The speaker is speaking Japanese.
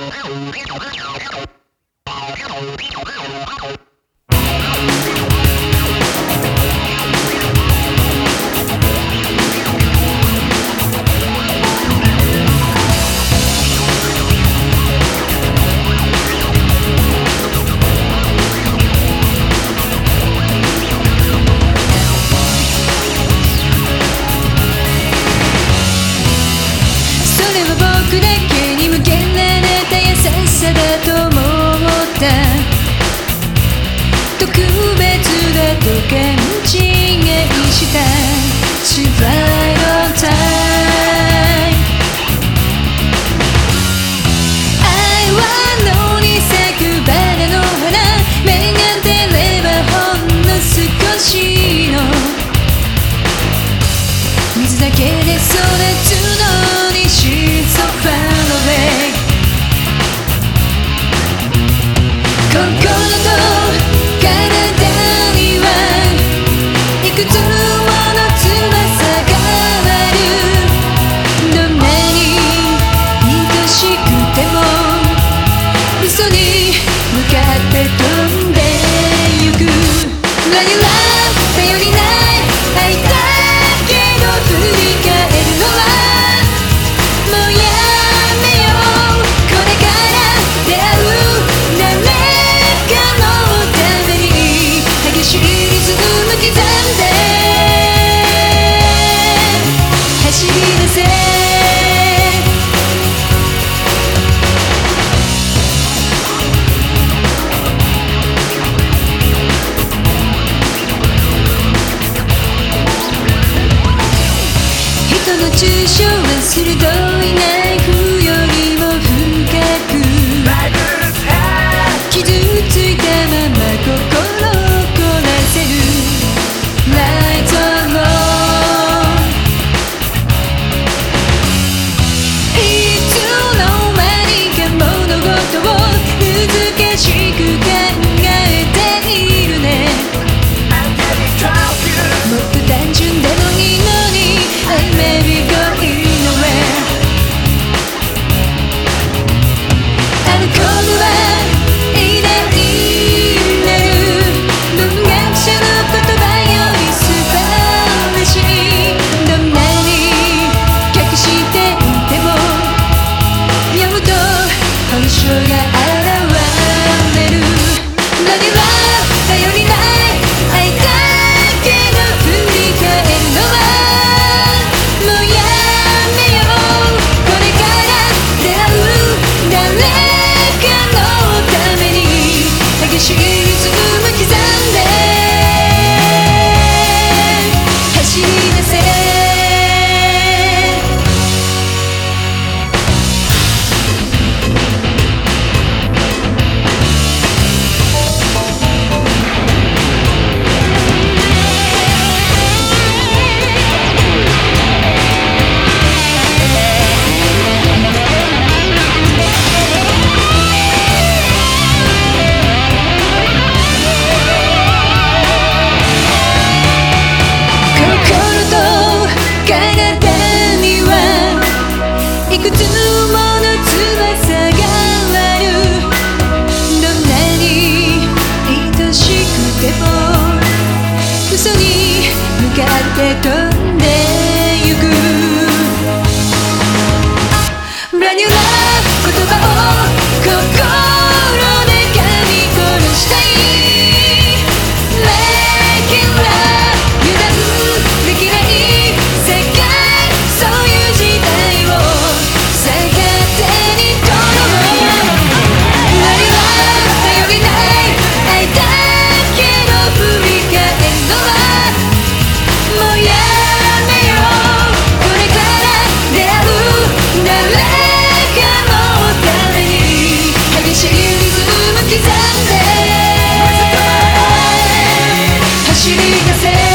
そ鋭いね。get dirty. say